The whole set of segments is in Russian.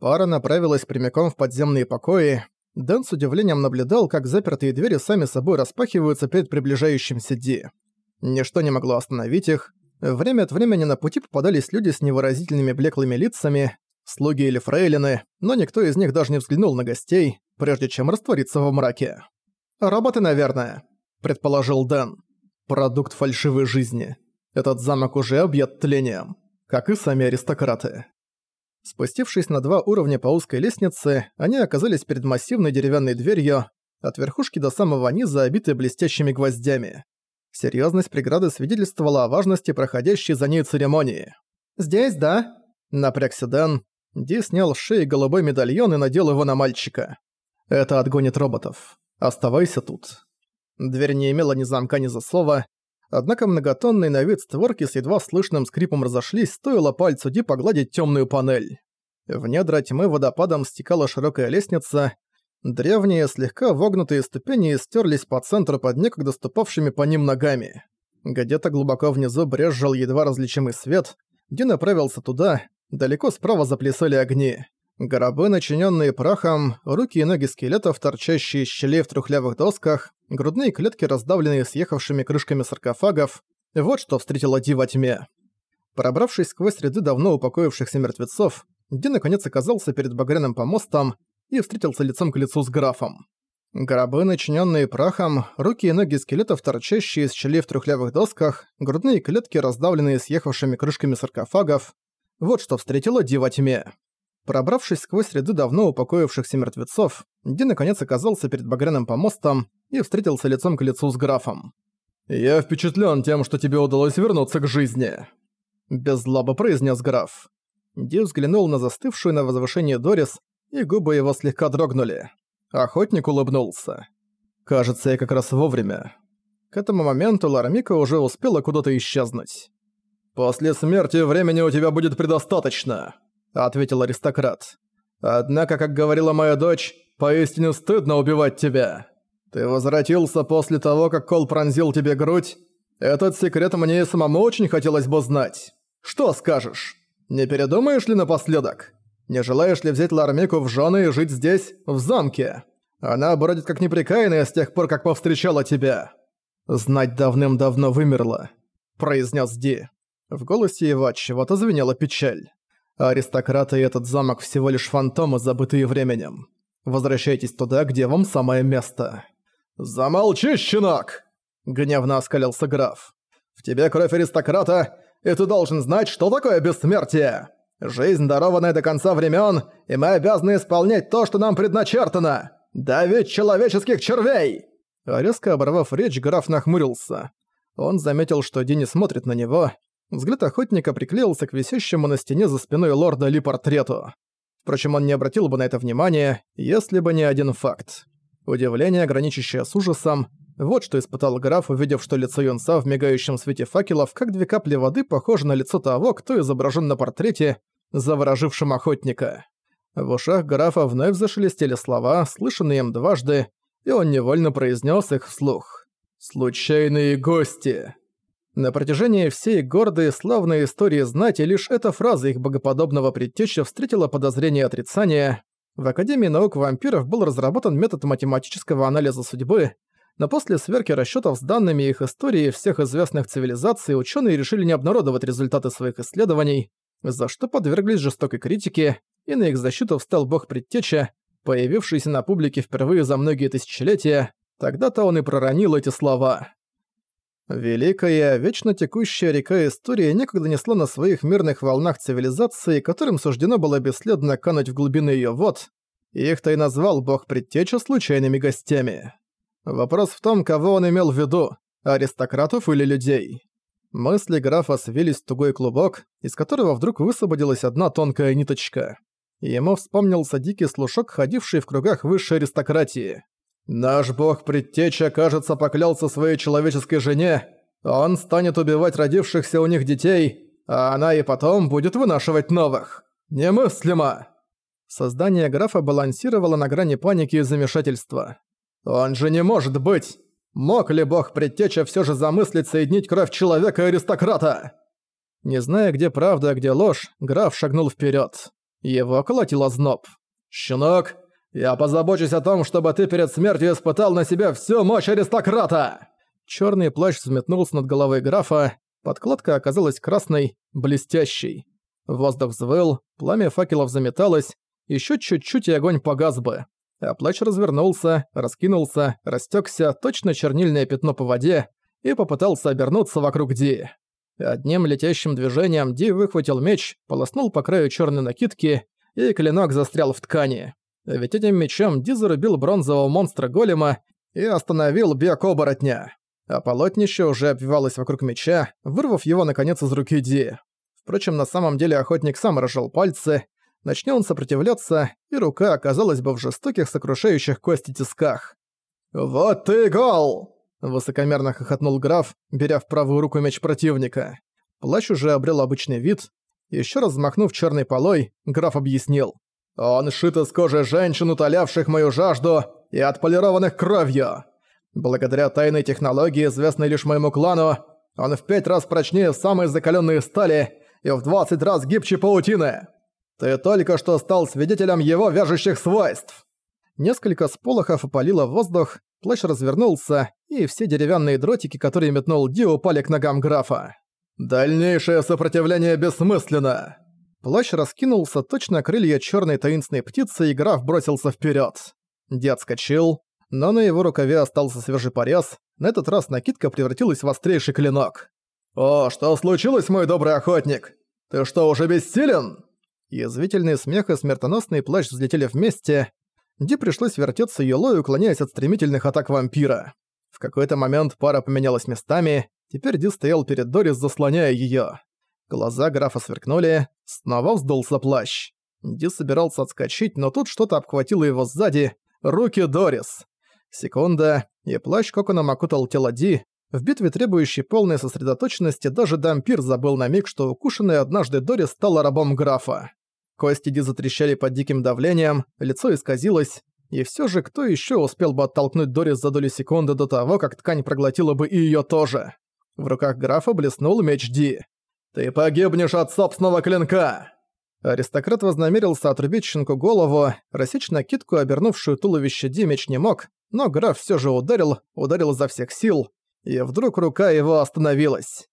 Пара направилась прямиком в подземные покои. Дэн с удивлением наблюдал, как запертые двери сами собой распахиваются перед приближающимся Ди. Ничто не могло остановить их. Время от времени на пути попадались люди с невыразительными блеклыми лицами, слуги или фрейлины, но никто из них даже не взглянул на гостей, прежде чем раствориться во мраке. «Роботы, наверное», — предположил Дэн. «Продукт фальшивой жизни. Этот замок уже объят тлением, как и сами аристократы». Спустившись на два уровня по узкой лестнице, они оказались перед массивной деревянной дверью, от верхушки до самого низа, обитой блестящими гвоздями. Серьезность преграды свидетельствовала о важности проходящей за ней церемонии. «Здесь, да?» – напрягся Дэн. Ди снял с шеи голубой медальон и надел его на мальчика. «Это отгонит роботов. Оставайся тут». Дверь не имела ни замка, ни засова, Однако многотонные на вид створки с едва слышным скрипом разошлись, стоило пальцу Ди погладить темную панель. В недра тьмы водопадом стекала широкая лестница. Древние, слегка вогнутые ступени стерлись по центру под некогда ступавшими по ним ногами. Где-то глубоко внизу брезжил едва различимый свет. Ди направился туда, далеко справа заплясали огни. Гробы, начиненные прахом, руки и ноги скелетов, торчащие из щелей в трухлявых досках, грудные клетки, раздавленные съехавшими крышками саркофагов. Вот что встретила Ди во тьме. Пробравшись сквозь ряды давно упокоившихся мертвецов, Ди наконец оказался перед багряным помостом и встретился лицом к лицу с графом. Гробы, начиненные прахом, руки и ноги скелетов, торчащие из щелей в трухлявых досках, грудные клетки, раздавленные съехавшими крышками саркофагов. Вот что встретила Ди во тьме. Пробравшись сквозь ряды давно упокоившихся мертвецов, Ди наконец оказался перед багряным помостом и встретился лицом к лицу с графом. «Я впечатлен тем, что тебе удалось вернуться к жизни», – без злоба произнес граф. Ди взглянул на застывшую на возвышении Дорис, и губы его слегка дрогнули. Охотник улыбнулся. «Кажется, я как раз вовремя». К этому моменту Ларамика уже успела куда-то исчезнуть. «После смерти времени у тебя будет предостаточно», — ответил аристократ. «Однако, как говорила моя дочь, поистине стыдно убивать тебя. Ты возвратился после того, как Кол пронзил тебе грудь. Этот секрет мне и самому очень хотелось бы знать. Что скажешь? Не передумаешь ли напоследок? Не желаешь ли взять Лармику в жены и жить здесь, в замке? Она бродит как неприкаянная с тех пор, как повстречала тебя». «Знать давным-давно вымерла», — произнес Ди. В голосе его от чего-то звенела печаль. Аристократы и этот замок всего лишь фантомы, забытые временем. Возвращайтесь туда, где вам самое место». «Замолчи, щенок!» — гневно оскалился граф. «В тебе кровь аристократа, и ты должен знать, что такое бессмертие. Жизнь, дарованная до конца времен, и мы обязаны исполнять то, что нам предначертано. Давить человеческих червей!» Резко оборвав речь, граф нахмурился. Он заметил, что Ди не смотрит на него, Взгляд охотника приклеился к висящему на стене за спиной лорда Ли портрету. Впрочем, он не обратил бы на это внимания, если бы не один факт. Удивление, граничащее с ужасом, вот что испытал граф, увидев, что лицо юнца в мигающем свете факелов, как две капли воды, похоже на лицо того, кто изображен на портрете, заворожившем охотника. В ушах графа вновь зашелестели слова, слышанные им дважды, и он невольно произнес их вслух. «Случайные гости!» На протяжении всей гордой и славной истории знати лишь эта фраза их богоподобного предтеча встретила подозрение отрицания. В Академии наук вампиров был разработан метод математического анализа судьбы, но после сверки расчетов с данными их истории всех известных цивилизаций ученые решили не обнародовать результаты своих исследований, за что подверглись жестокой критике, и на их защиту встал бог предтеча, появившийся на публике впервые за многие тысячелетия, тогда-то он и проронил эти слова. Великая, вечно текущая река истории некогда несла на своих мирных волнах цивилизации, которым суждено было бесследно кануть в глубины ее вод, их-то и назвал бог предтеча случайными гостями. Вопрос в том, кого он имел в виду – аристократов или людей. Мысли графа свелись в тугой клубок, из которого вдруг высвободилась одна тонкая ниточка. Ему вспомнился дикий слушок, ходивший в кругах высшей аристократии. Наш бог предтеча, кажется, поклялся своей человеческой жене. Он станет убивать родившихся у них детей, а она и потом будет вынашивать новых. Немыслимо!» Создание графа балансировало на грани паники и замешательства. «Он же не может быть! Мог ли бог предтеча все же замыслить соединить кровь человека и аристократа?» Не зная, где правда, а где ложь, граф шагнул вперед. Его колотило зноб. «Щенок, я позабочусь о том, чтобы ты перед смертью испытал на себя всю мощь аристократа!» Чёрный плащ взметнулся над головой графа, подкладка оказалась красной, блестящей. Воздух взвыл, пламя факелов заметалось, ещё чуть-чуть и огонь погас бы. А плащ развернулся, раскинулся, растёкся, точно чернильное пятно по воде, и попытался обернуться вокруг Ди. Одним летящим движением Ди выхватил меч, полоснул по краю черной накидки, и клинок застрял в ткани. Ведь этим мечом Ди зарубил бронзового монстра-голема и остановил бег оборотня. А полотнище уже обвивалось вокруг меча, вырвав его наконец из руки Ди. Впрочем, на самом деле охотник сам разжал пальцы, начни он сопротивляться, и рука оказалась бы в жестоких сокрушающих кости тисках. «Вот ты гол!» Высокомерно хохотнул граф, беря в правую руку меч противника. Плащ уже обрел обычный вид. Еще раз взмахнув черной полой, граф объяснил. «Он шит из кожи женщин, утолявших мою жажду и отполированных кровью. Благодаря тайной технологии, известной лишь моему клану, он в пять раз прочнее самой закаленной стали и в двадцать раз гибче паутины. Ты только что стал свидетелем его вяжущих свойств». Несколько сполохов опалило воздух, плащ развернулся, и все деревянные дротики, которые метнул Ди, упали к ногам графа. «Дальнейшее сопротивление бессмысленно!» Плащ раскинулся точно крылья черной таинственной птицы, и граф бросился вперед. Ди отскочил, но на его рукаве остался свежий порез, на этот раз накидка превратилась в острейший клинок. «О, что случилось, мой добрый охотник? Ты что, уже бессилен?» Язвительный смех и смертоносный плащ взлетели вместе, Ди пришлось вертеться елой, уклоняясь от стремительных атак вампира. В какой-то момент пара поменялась местами, теперь Ди стоял перед Дорис, заслоняя её. Глаза графа сверкнули, снова вздулся плащ. Ди собирался отскочить, но тут что-то обхватило его сзади. Руки Дорис. Секунда, и плащ коконом окутал тело Ди. В битве, требующей полной сосредоточенности, даже Дампир забыл на миг, что укушенная однажды Дорис стала рабом графа. Кости Ди затрещали под диким давлением, лицо исказилось, и все же кто еще успел бы оттолкнуть Дорис за долю секунды до того, как ткань проглотила бы и ее тоже? В руках графа блеснул меч Ди. «Ты погибнешь от собственного клинка!» Аристократ вознамерился отрубить щенку голову, рассечь накидку, обернувшую туловище Ди меч не мог, но граф все же ударил, ударил изо всех сил, и вдруг рука его остановилась.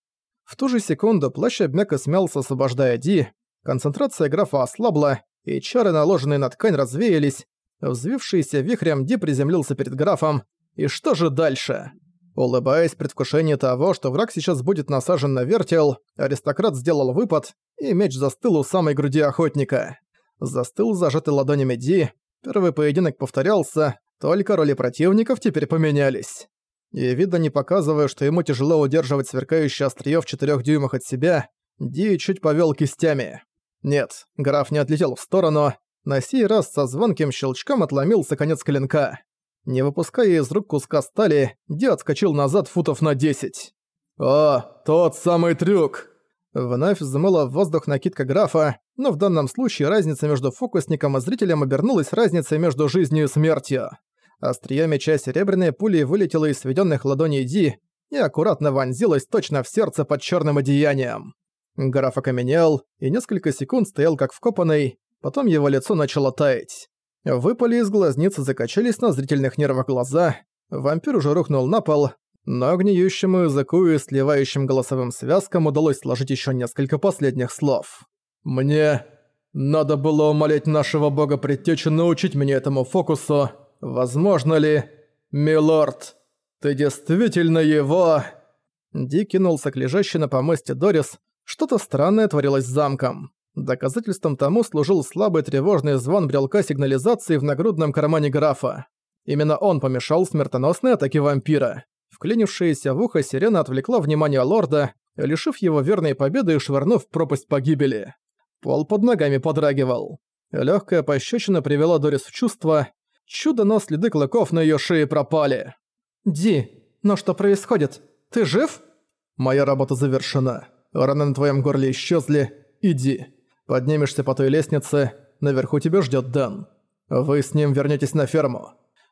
В ту же секунду плащ обмяк и смялся, освобождая Ди, Концентрация графа ослабла, и чары, наложенные на ткань, развеялись. Взвившийся вихрем Ди приземлился перед графом. И что же дальше? Улыбаясь предвкушении того, что враг сейчас будет насажен на вертел, аристократ сделал выпад, и меч застыл у самой груди охотника. Застыл зажатый ладонями Ди. Первый поединок повторялся, только роли противников теперь поменялись. И видно не показывая, что ему тяжело удерживать сверкающее остриё в четырёх дюймах от себя, Ди чуть повёл кистями. Нет, граф не отлетел в сторону. На сей раз со звонким щелчком отломился конец клинка. Не выпуская из рук куска стали, Ди отскочил назад футов на 10. «О, тот самый трюк!» Вновь взмыла в воздух накидка графа, но в данном случае разница между фокусником и зрителем обернулась разницей между жизнью и смертью. Остриё меча серебряной пулей вылетело из сведённых ладоней Ди и аккуратно вонзилась точно в сердце под чёрным одеянием. Граф окаменел и несколько секунд стоял как вкопанный, потом его лицо начало таять. Выпали из глазницы закачались на зрительных нервах глаза, вампир уже рухнул на пол, но гниющему языку и сливающим голосовым связкам удалось сложить еще несколько последних слов. «Мне надо было умолять нашего бога предтечи научить меня этому фокусу. Возможно ли, милорд, ты действительно его...» Ди кинулся к лежащей на помосте Дорис, что-то странное творилось с замком. Доказательством тому служил слабый тревожный звон брелка сигнализации в нагрудном кармане графа. Именно он помешал смертоносной атаке вампира. Вклинившаяся в ухо сирена отвлекла внимание лорда, лишив его верной победы и швырнув в пропасть погибели. Пол под ногами подрагивал. Легкая пощечина привела Дорис в чувство. Чудо, но следы клыков на ее шее пропали. «Ди, но что происходит? Ты жив?» «Моя работа завершена. Раны на твоем горле исчезли. Иди. Поднимешься по той лестнице. Наверху тебя ждет Дэн. Вы с ним вернетесь на ферму.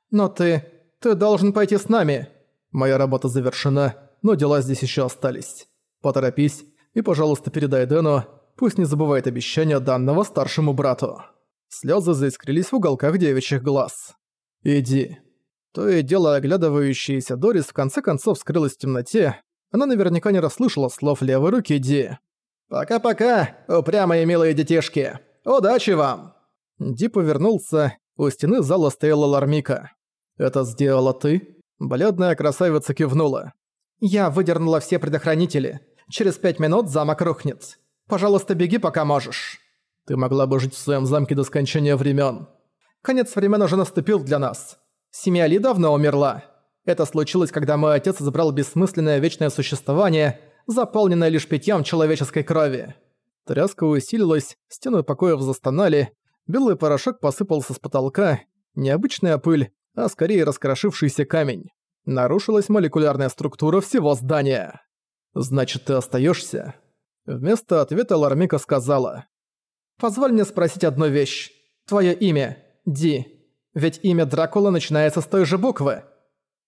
Но ты... Ты должен пойти с нами. Моя работа завершена, но дела здесь еще остались. Поторопись и, пожалуйста, передай Дэну. пусть не забывает обещания данного старшему брату. Слезы заискрились в уголках девичьих глаз. «Иди». То и дело оглядывающаяся Дорис в конце концов скрылась в темноте. Она наверняка не расслышала слов левой руки Ди. «Пока-пока, упрямые милые детишки! Удачи вам!» Ди повернулся, у стены зала стояла Лармика. «Это сделала ты?» Бледная красавица кивнула. «Я выдернула все предохранители. Через пять минут замок рухнет. Пожалуйста, беги, пока можешь». «Ты могла бы жить в своем замке до скончания времен. Конец времен уже наступил для нас. Семья Ли давно умерла. Это случилось, когда мой отец забрал бессмысленное вечное существование, заполненное лишь питьем человеческой крови. Тряска усилилась, стены покоев застонали, белый порошок посыпался с потолка, необычная пыль, а скорее раскрошившийся камень. Нарушилась молекулярная структура всего здания. «Значит, ты остаешься? Вместо ответа Лармика сказала. «Позволь мне спросить одну вещь. Твое имя?» Ди. Ведь имя Дракула начинается с той же буквы.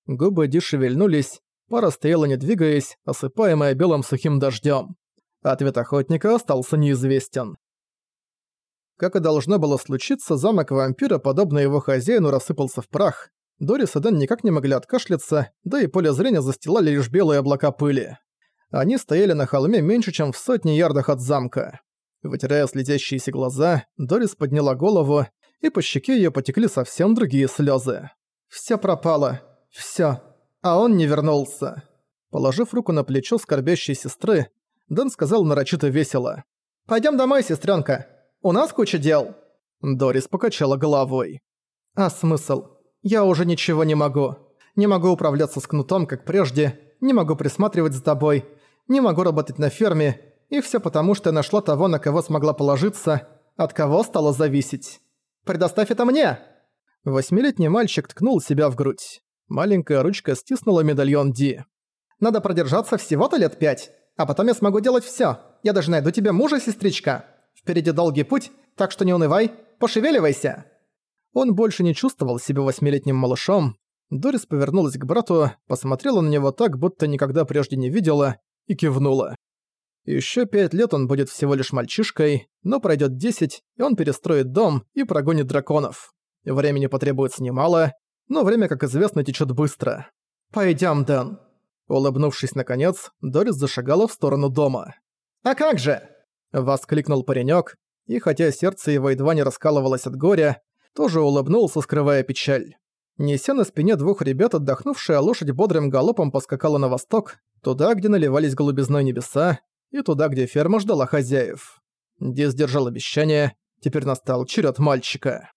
Губы Ди шевельнулись, пара стояла не двигаясь, осыпаемая белым сухим дождем. Ответ охотника остался неизвестен. Как и должно было случиться, замок вампира, подобно его хозяину, рассыпался в прах. Дорис и Дэн никак не могли откашляться, да и поле зрения застилали лишь белые облака пыли. Они стояли на холме меньше, чем в сотне ярдах от замка. Вытирая слезящиеся глаза, Дорис подняла голову и по щеке её потекли совсем другие слёзы. «Всё пропало. Всё. А он не вернулся». Положив руку на плечо скорбящей сестры, Дэн сказал нарочито весело. «Пойдём домой, сестрёнка. У нас куча дел». Дорис покачала головой. «А смысл? Я уже ничего не могу. Не могу управляться с кнутом, как прежде, не могу присматривать за тобой, не могу работать на ферме, и всё потому, что я нашла того, на кого смогла положиться, от кого стала зависеть». Предоставь это мне!» Восьмилетний мальчик ткнул себя в грудь. Маленькая ручка стиснула медальон Ди. «Надо продержаться всего-то лет пять, а потом я смогу делать всё. Я даже найду тебе мужа, сестричка. Впереди долгий путь, так что не унывай, пошевеливайся!» Он больше не чувствовал себя восьмилетним малышом. Дорис повернулась к брату, посмотрела на него так, будто никогда прежде не видела, и кивнула. Еще пять лет он будет всего лишь мальчишкой, но пройдет десять, и он перестроит дом и прогонит драконов. Времени потребуется немало, но время, как известно, течет быстро. Пойдем, Дэн. Улыбнувшись наконец, Дорис зашагала в сторону дома. «А как же?» – воскликнул паренек, и хотя сердце его едва не раскалывалось от горя, тоже улыбнулся, скрывая печаль. Неся на спине двух ребят, отдохнувшая лошадь бодрым галопом поскакала на восток, туда, где наливались голубизной небеса, и туда, где ферма ждала хозяев. Ди сдержал обещание, теперь настал черед мальчика.